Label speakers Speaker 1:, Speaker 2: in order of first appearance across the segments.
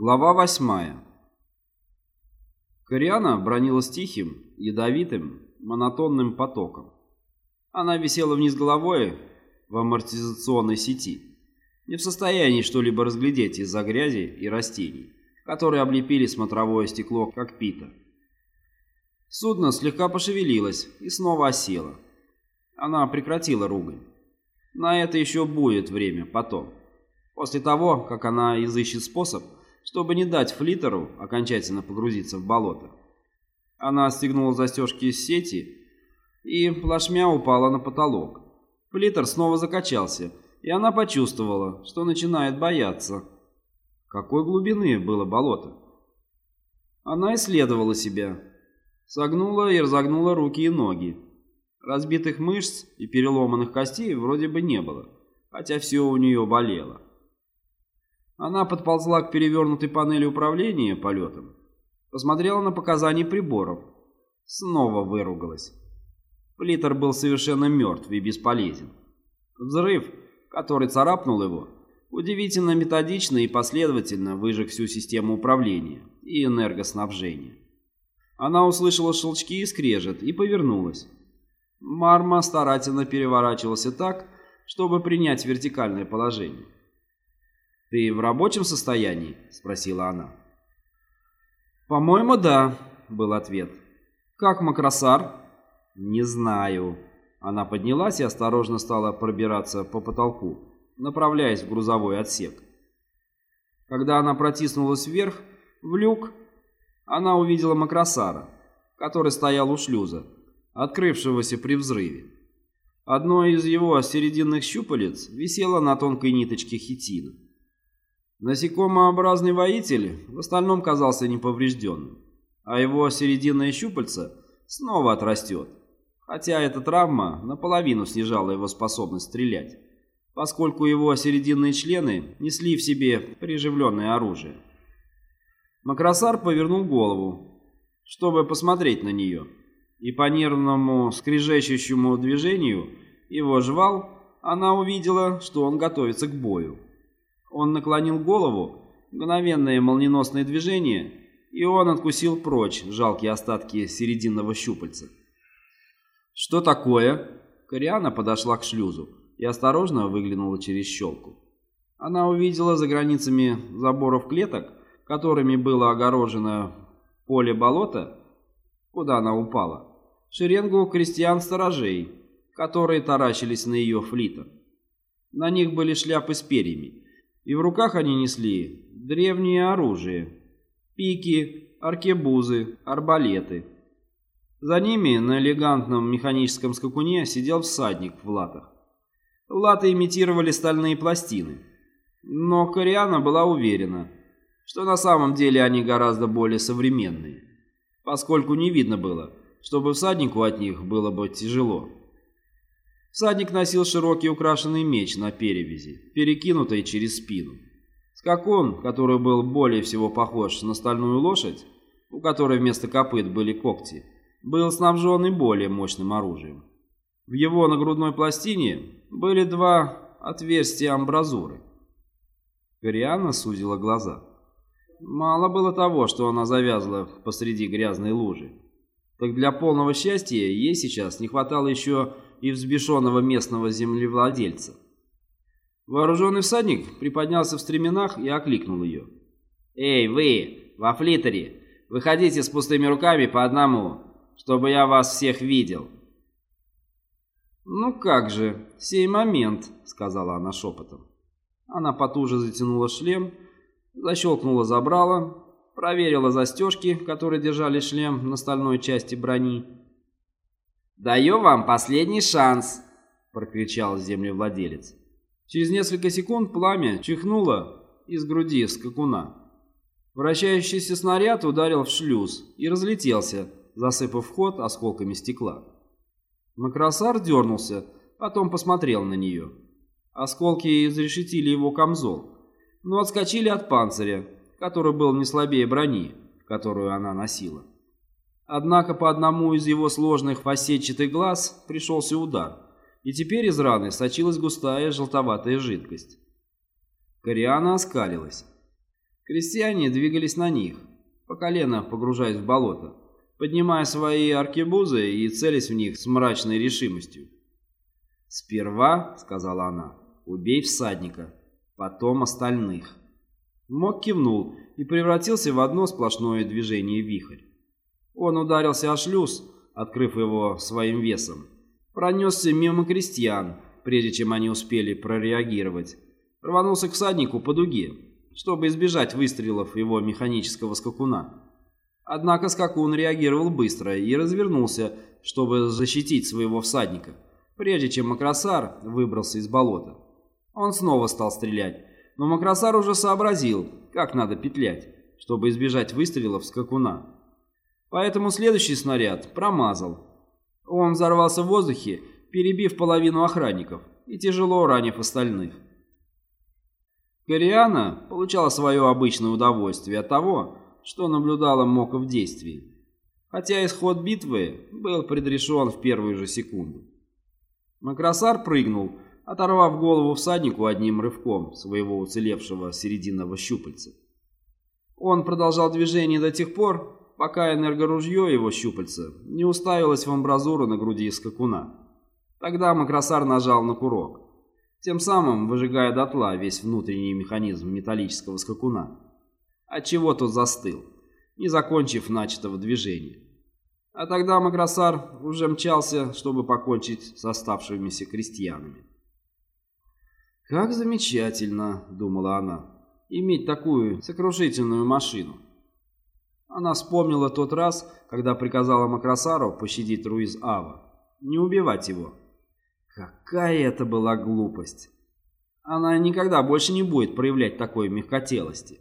Speaker 1: Глава восьмая. Кориана бронилась тихим, ядовитым, монотонным потоком. Она висела вниз головой в амортизационной сети, не в состоянии что-либо разглядеть из-за грязи и растений, которые облепили смотровое стекло, как пита. Судно слегка пошевелилось и снова осело. Она прекратила ругань. На это еще будет время потом, после того, как она изыщет способ, чтобы не дать флитеру окончательно погрузиться в болото. Она отстегнула застежки из сети и плашмя упала на потолок. Флитер снова закачался, и она почувствовала, что начинает бояться. Какой глубины было болото? Она исследовала себя. Согнула и разогнула руки и ноги. Разбитых мышц и переломанных костей вроде бы не было, хотя все у нее болело. Она подползла к перевернутой панели управления полетом, посмотрела на показания приборов, снова выругалась. Флиттер был совершенно мертв и бесполезен. Взрыв, который царапнул его, удивительно методично и последовательно выжег всю систему управления и энергоснабжения. Она услышала щелчки и скрежет и повернулась. Марма старательно переворачивался так, чтобы принять вертикальное положение. «Ты в рабочем состоянии?» — спросила она. «По-моему, да», — был ответ. «Как Макросар?» «Не знаю». Она поднялась и осторожно стала пробираться по потолку, направляясь в грузовой отсек. Когда она протиснулась вверх, в люк, она увидела Макросара, который стоял у шлюза, открывшегося при взрыве. Одно из его серединных щупалец висело на тонкой ниточке хитина. Насекомообразный воитель в остальном казался неповрежденным, а его серединное щупальце снова отрастет, хотя эта травма наполовину снижала его способность стрелять, поскольку его серединные члены несли в себе приживленное оружие. Макросар повернул голову, чтобы посмотреть на нее, и по нервному скрежещущему движению его жвал она увидела, что он готовится к бою. Он наклонил голову, мгновенное молниеносное движение, и он откусил прочь жалкие остатки серединного щупальца. «Что такое?» Кориана подошла к шлюзу и осторожно выглянула через щелку. Она увидела за границами заборов клеток, которыми было огорожено поле болота, куда она упала, шеренгу крестьян-сторожей, которые таращились на ее флитер. На них были шляпы с перьями, и в руках они несли древнее оружие – пики, аркебузы, арбалеты. За ними на элегантном механическом скакуне сидел всадник в латах. Латы имитировали стальные пластины, но Кориана была уверена, что на самом деле они гораздо более современные, поскольку не видно было, чтобы всаднику от них было бы тяжело. Всадник носил широкий украшенный меч на перевязи, перекинутый через спину. Скакун, который был более всего похож на стальную лошадь, у которой вместо копыт были когти, был снабжен и более мощным оружием. В его нагрудной пластине были два отверстия амбразуры. Кориана сузила глаза. Мало было того, что она завязла посреди грязной лужи. Так для полного счастья ей сейчас не хватало еще и взбешенного местного землевладельца. Вооруженный всадник приподнялся в стременах и окликнул ее. «Эй, вы, во флитере, выходите с пустыми руками по одному, чтобы я вас всех видел». «Ну как же, сей момент», — сказала она шепотом. Она потуже затянула шлем, защелкнула забрала, проверила застежки, которые держали шлем на стальной части брони, «Даю вам последний шанс!» – прокричал землевладелец. Через несколько секунд пламя чихнуло из груди скакуна. Вращающийся снаряд ударил в шлюз и разлетелся, засыпав вход осколками стекла. Макросар дернулся, потом посмотрел на нее. Осколки изрешетили его камзол, но отскочили от панциря, который был не слабее брони, которую она носила. Однако по одному из его сложных фасетчатых глаз пришелся удар, и теперь из раны сочилась густая желтоватая жидкость. Кориана оскалилась. Крестьяне двигались на них, по колено погружаясь в болото, поднимая свои аркебузы и целясь в них с мрачной решимостью. «Сперва, — сказала она, — убей всадника, потом остальных». Мок кивнул и превратился в одно сплошное движение вихрь. Он ударился о шлюз, открыв его своим весом, пронесся мимо крестьян, прежде чем они успели прореагировать, рванулся к всаднику по дуге, чтобы избежать выстрелов его механического скакуна. Однако скакун реагировал быстро и развернулся, чтобы защитить своего всадника, прежде чем Макросар выбрался из болота. Он снова стал стрелять, но Макросар уже сообразил, как надо петлять, чтобы избежать выстрелов скакуна. Поэтому следующий снаряд промазал. Он взорвался в воздухе, перебив половину охранников и тяжело ранив остальных. Кориана получала свое обычное удовольствие от того, что наблюдала Мока в действии, хотя исход битвы был предрешен в первую же секунду. Макросар прыгнул, оторвав голову всаднику одним рывком своего уцелевшего серединного щупальца. Он продолжал движение до тех пор, пока энергоружье его щупальца не уставилось в амбразуру на груди скакуна. Тогда Макросар нажал на курок, тем самым выжигая дотла весь внутренний механизм металлического скакуна, отчего тот застыл, не закончив начатого движения. А тогда Макросар уже мчался, чтобы покончить с оставшимися крестьянами. «Как замечательно», — думала она, — «иметь такую сокрушительную машину». Она вспомнила тот раз, когда приказала Макросару пощадить Руиз Ава, не убивать его. Какая это была глупость! Она никогда больше не будет проявлять такой мягкотелости.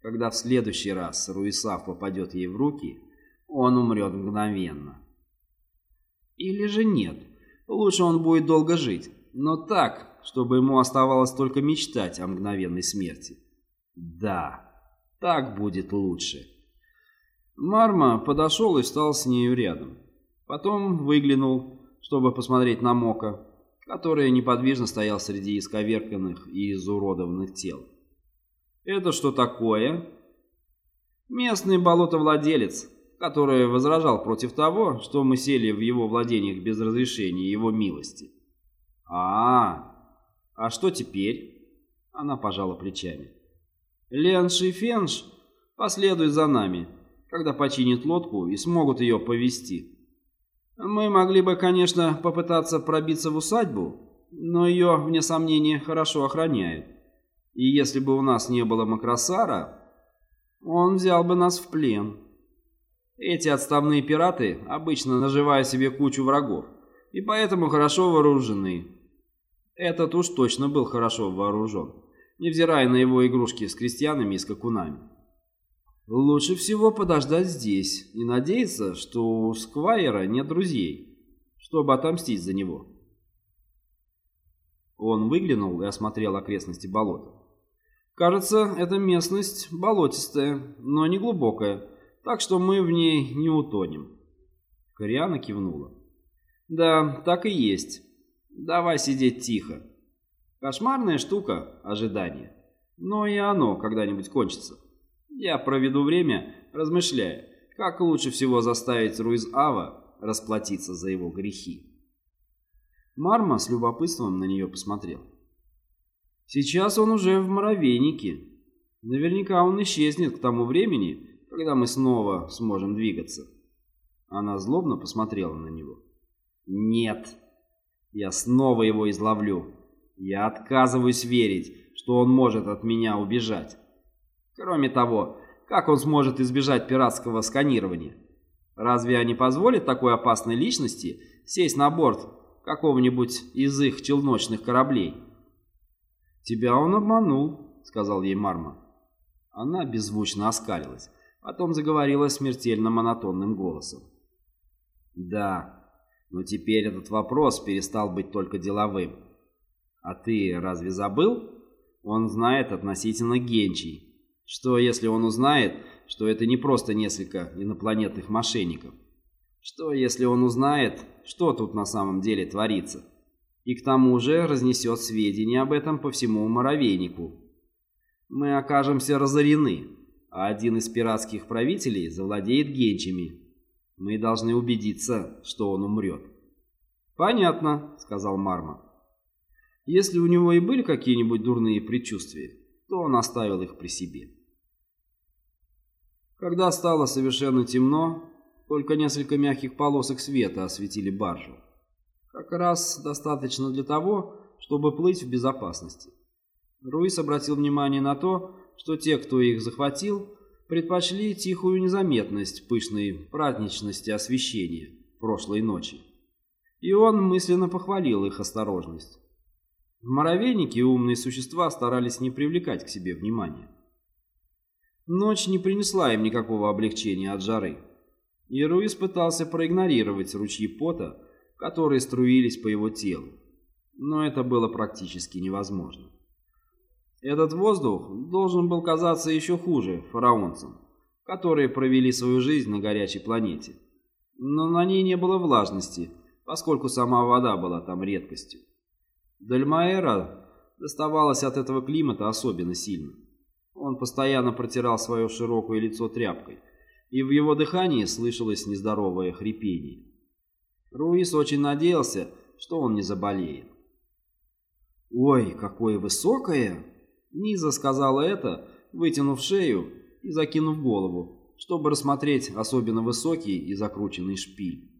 Speaker 1: Когда в следующий раз Руисав попадет ей в руки, он умрет мгновенно. Или же нет, лучше он будет долго жить, но так, чтобы ему оставалось только мечтать о мгновенной смерти. Да, так будет лучше. Марма подошел и встал с нею рядом. Потом выглянул, чтобы посмотреть на Мока, который неподвижно стоял среди исковерканных и изуродованных тел. «Это что такое?» «Местный болотовладелец, который возражал против того, что мы сели в его владениях без разрешения его милости». «А, -а, -а. а что теперь?» Она пожала плечами. «Ленш и Фенш последуют за нами» когда починят лодку и смогут ее повести. Мы могли бы, конечно, попытаться пробиться в усадьбу, но ее, вне сомнения, хорошо охраняют. И если бы у нас не было Макросара, он взял бы нас в плен. Эти отставные пираты обычно наживают себе кучу врагов, и поэтому хорошо вооружены. Этот уж точно был хорошо вооружен, невзирая на его игрушки с крестьянами и скакунами. Лучше всего подождать здесь и надеяться, что у Сквайера нет друзей, чтобы отомстить за него. Он выглянул и осмотрел окрестности болота. Кажется, эта местность болотистая, но не глубокая, так что мы в ней не утонем. Кориана кивнула. Да, так и есть. Давай сидеть тихо. Кошмарная штука – ожидание. Но и оно когда-нибудь кончится. Я проведу время, размышляя, как лучше всего заставить Руиз-Ава расплатиться за его грехи. Марма с любопытством на нее посмотрел. Сейчас он уже в муравейнике. Наверняка он исчезнет к тому времени, когда мы снова сможем двигаться. Она злобно посмотрела на него. Нет, я снова его изловлю. Я отказываюсь верить, что он может от меня убежать. Кроме того, как он сможет избежать пиратского сканирования? Разве они позволят такой опасной личности сесть на борт какого-нибудь из их челночных кораблей? «Тебя он обманул», — сказал ей Марма. Она беззвучно оскалилась, потом заговорила смертельно монотонным голосом. «Да, но теперь этот вопрос перестал быть только деловым. А ты разве забыл? Он знает относительно Генчий, что, если он узнает, что это не просто несколько инопланетных мошенников? Что, если он узнает, что тут на самом деле творится? И к тому же разнесет сведения об этом по всему муравейнику. мы окажемся разорены, а один из пиратских правителей завладеет генчами. Мы должны убедиться, что он умрет. «Понятно», — сказал Марма. Если у него и были какие-нибудь дурные предчувствия, то он оставил их при себе. Когда стало совершенно темно, только несколько мягких полосок света осветили баржу. Как раз достаточно для того, чтобы плыть в безопасности. Руис обратил внимание на то, что те, кто их захватил, предпочли тихую незаметность пышной праздничности освещения прошлой ночи. И он мысленно похвалил их осторожность. В Моровейнике умные существа старались не привлекать к себе внимания. Ночь не принесла им никакого облегчения от жары, и Руис пытался проигнорировать ручьи пота, которые струились по его телу, но это было практически невозможно. Этот воздух должен был казаться еще хуже фараонцам, которые провели свою жизнь на горячей планете. Но на ней не было влажности, поскольку сама вода была там редкостью. Дальмаэра доставалась от этого климата особенно сильно. Он постоянно протирал свое широкое лицо тряпкой, и в его дыхании слышалось нездоровое хрипение. Руис очень надеялся, что он не заболеет. «Ой, какое высокое!» Низа сказала это, вытянув шею и закинув голову, чтобы рассмотреть особенно высокий и закрученный шпиль.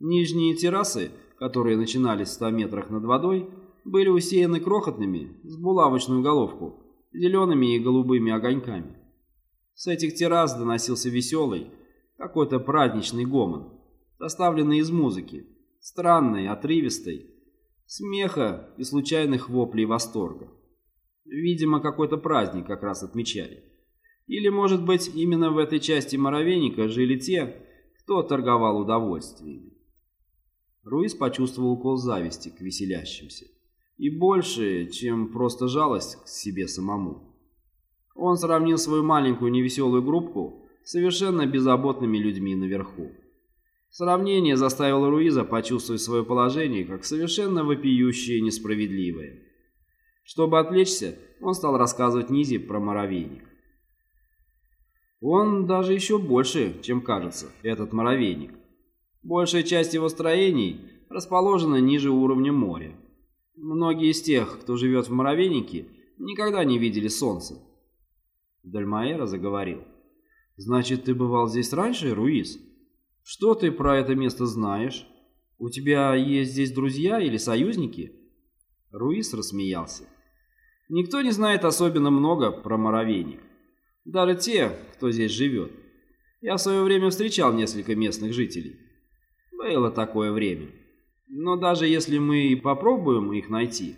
Speaker 1: Нижние террасы, которые начинались в ста метрах над водой, были усеяны крохотными, с булавочную головку, зелеными и голубыми огоньками. С этих террас доносился веселый, какой-то праздничный гомон, составленный из музыки, странной, отрывистой, смеха и случайных воплей восторга. Видимо, какой-то праздник как раз отмечали. Или, может быть, именно в этой части Моровейника жили те, кто торговал удовольствиями. Руис почувствовал укол зависти к веселящимся. И больше, чем просто жалость к себе самому. Он сравнил свою маленькую невеселую группку с совершенно беззаботными людьми наверху. Сравнение заставило Руиза почувствовать свое положение как совершенно вопиющее и несправедливое. Чтобы отвлечься, он стал рассказывать Низе про моровейник. Он даже еще больше, чем кажется, этот моровейник. Большая часть его строений расположена ниже уровня моря. Многие из тех, кто живет в моровейнике, никогда не видели солнца. Дальмаэра заговорил. «Значит, ты бывал здесь раньше, Руис? Что ты про это место знаешь? У тебя есть здесь друзья или союзники?» Руис рассмеялся. Никто не знает особенно много про Моровейник. Даже те, кто здесь живет. Я в свое время встречал несколько местных жителей. Было такое время. Но даже если мы попробуем их найти,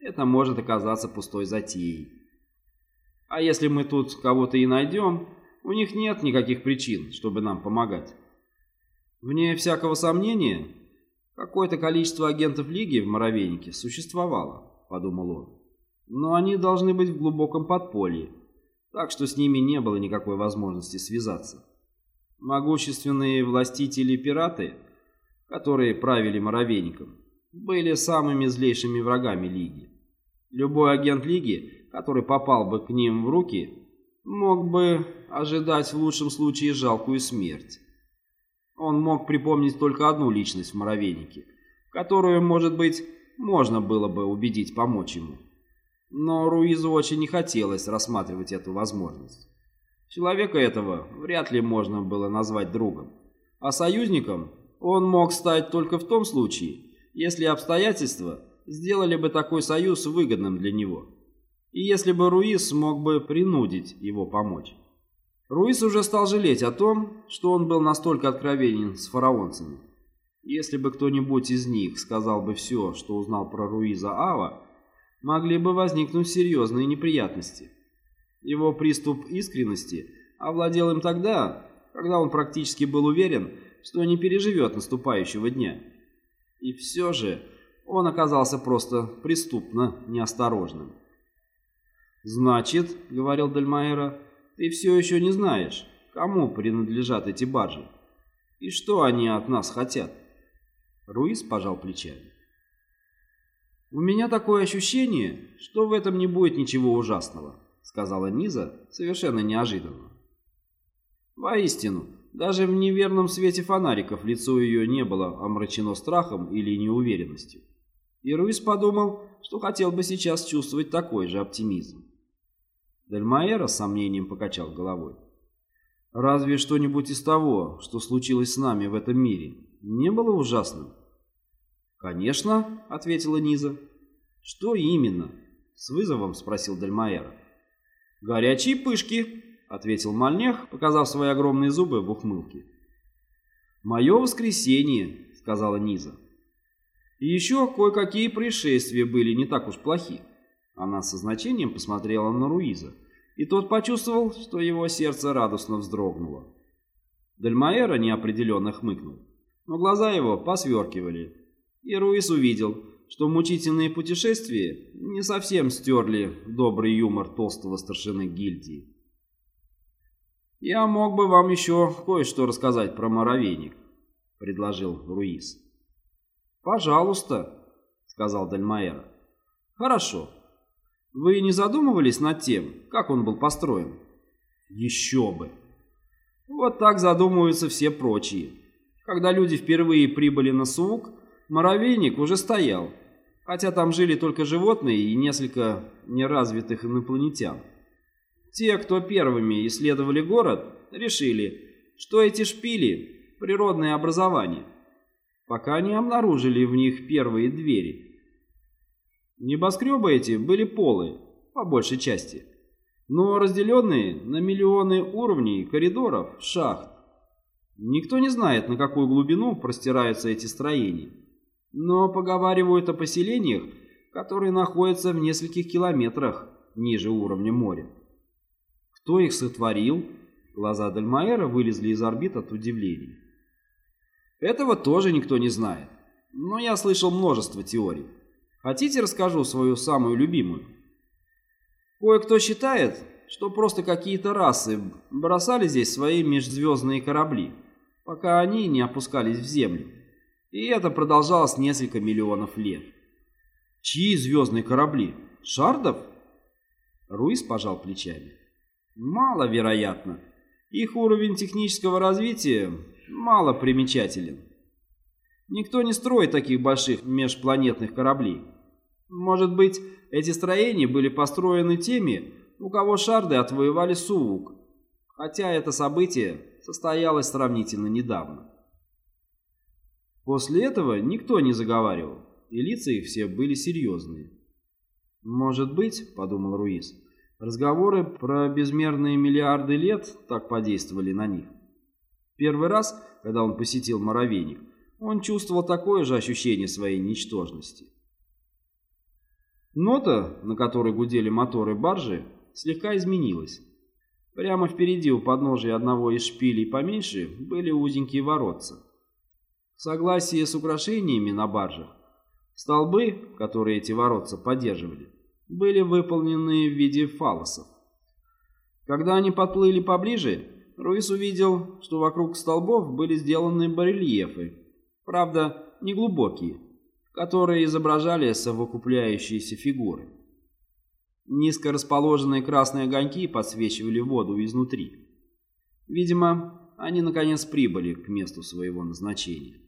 Speaker 1: это может оказаться пустой затеей. А если мы тут кого-то и найдем, у них нет никаких причин, чтобы нам помогать. Вне всякого сомнения, Какое-то количество агентов Лиги в Моровейнике существовало, подумал он. Но они должны быть в глубоком подполье, так что с ними не было никакой возможности связаться. Могущественные властители-пираты, которые правили Моровейником, были самыми злейшими врагами Лиги. Любой агент Лиги, который попал бы к ним в руки, мог бы ожидать в лучшем случае жалкую смерть. Он мог припомнить только одну личность в Моровейнике, которую, может быть, можно было бы убедить помочь ему. Но Руизу очень не хотелось рассматривать эту возможность. Человека этого вряд ли можно было назвать другом. А союзником он мог стать только в том случае, если обстоятельства сделали бы такой союз выгодным для него. И если бы Руиз смог бы принудить его помочь. Руис уже стал жалеть о том, что он был настолько откровенен с фараонцами. Если бы кто-нибудь из них сказал бы все, что узнал про Руиза Ава, могли бы возникнуть серьезные неприятности. Его приступ искренности овладел им тогда, когда он практически был уверен, что не переживет наступающего дня. И все же он оказался просто преступно неосторожным. «Значит, — говорил Дальмаэра, ты все еще не знаешь, кому принадлежат эти баржи и что они от нас хотят. Руис пожал плечами. У меня такое ощущение, что в этом не будет ничего ужасного, сказала Низа совершенно неожиданно. Воистину, даже в неверном свете фонариков лицо ее не было омрачено страхом или неуверенностью. И Руис подумал, что хотел бы сейчас чувствовать такой же оптимизм. Дельмаэра с сомнением покачал головой. «Разве что-нибудь из того, что случилось с нами в этом мире, не было ужасным?» «Конечно», — ответила Низа. «Что именно?» — с вызовом спросил Дельмаэра. «Горячие пышки», — ответил Мальнех, показав свои огромные зубы в ухмылке. «Мое воскресенье», — сказала Низа. «И еще кое-какие происшествия были не так уж плохи». Она со значением посмотрела на Руиза, и тот почувствовал, что его сердце радостно вздрогнуло. Дельмаэра неопределенно хмыкнул, но глаза его посверкивали, и Руиз увидел, что мучительные путешествия не совсем стерли добрый юмор толстого старшины гильдии. «Я мог бы вам еще кое-что рассказать про моровейник», — предложил Руиз. «Пожалуйста», — сказал Дальмаэра. «Хорошо. Вы не задумывались над тем, как он был построен?» «Еще бы!» Вот так задумываются все прочие. Когда люди впервые прибыли на Суук, моровейник уже стоял, хотя там жили только животные и несколько неразвитых инопланетян. Те, кто первыми исследовали город, решили, что эти шпили – природное образование, пока не обнаружили в них первые двери. Небоскребы эти были полые, по большей части, но разделенные на миллионы уровней коридоров, шахт. Никто не знает, на какую глубину простираются эти строения, но поговаривают о поселениях, которые находятся в нескольких километрах ниже уровня моря. Кто их сотворил? Глаза Дальмаэра вылезли из орбит от удивления. Этого тоже никто не знает. Но я слышал множество теорий. Хотите, расскажу свою самую любимую? Кое-кто считает, что просто какие-то расы бросали здесь свои межзвездные корабли, пока они не опускались в Землю. И это продолжалось несколько миллионов лет. Чьи звездные корабли? Шардов? Руис пожал плечами. Маловероятно. Их уровень технического развития мало примечателен. Никто не строит таких больших межпланетных кораблей. Может быть, эти строения были построены теми, у кого шарды отвоевали Сувук, хотя это событие состоялось сравнительно недавно. После этого никто не заговаривал, и лица их все были серьезные. «Может быть, — подумал Руис, — Разговоры про безмерные миллиарды лет так подействовали на них. Первый раз, когда он посетил Моровейник, он чувствовал такое же ощущение своей ничтожности. Нота, на которой гудели моторы баржи, слегка изменилась. Прямо впереди у подножия одного из шпилей поменьше были узенькие воротца. В согласии с украшениями на баржах, столбы, которые эти воротца поддерживали, были выполнены в виде фалосов. Когда они подплыли поближе, Руис увидел, что вокруг столбов были сделаны барельефы, правда, неглубокие, которые изображали совокупляющиеся фигуры. Низко расположенные красные огоньки подсвечивали воду изнутри. Видимо, они наконец прибыли к месту своего назначения.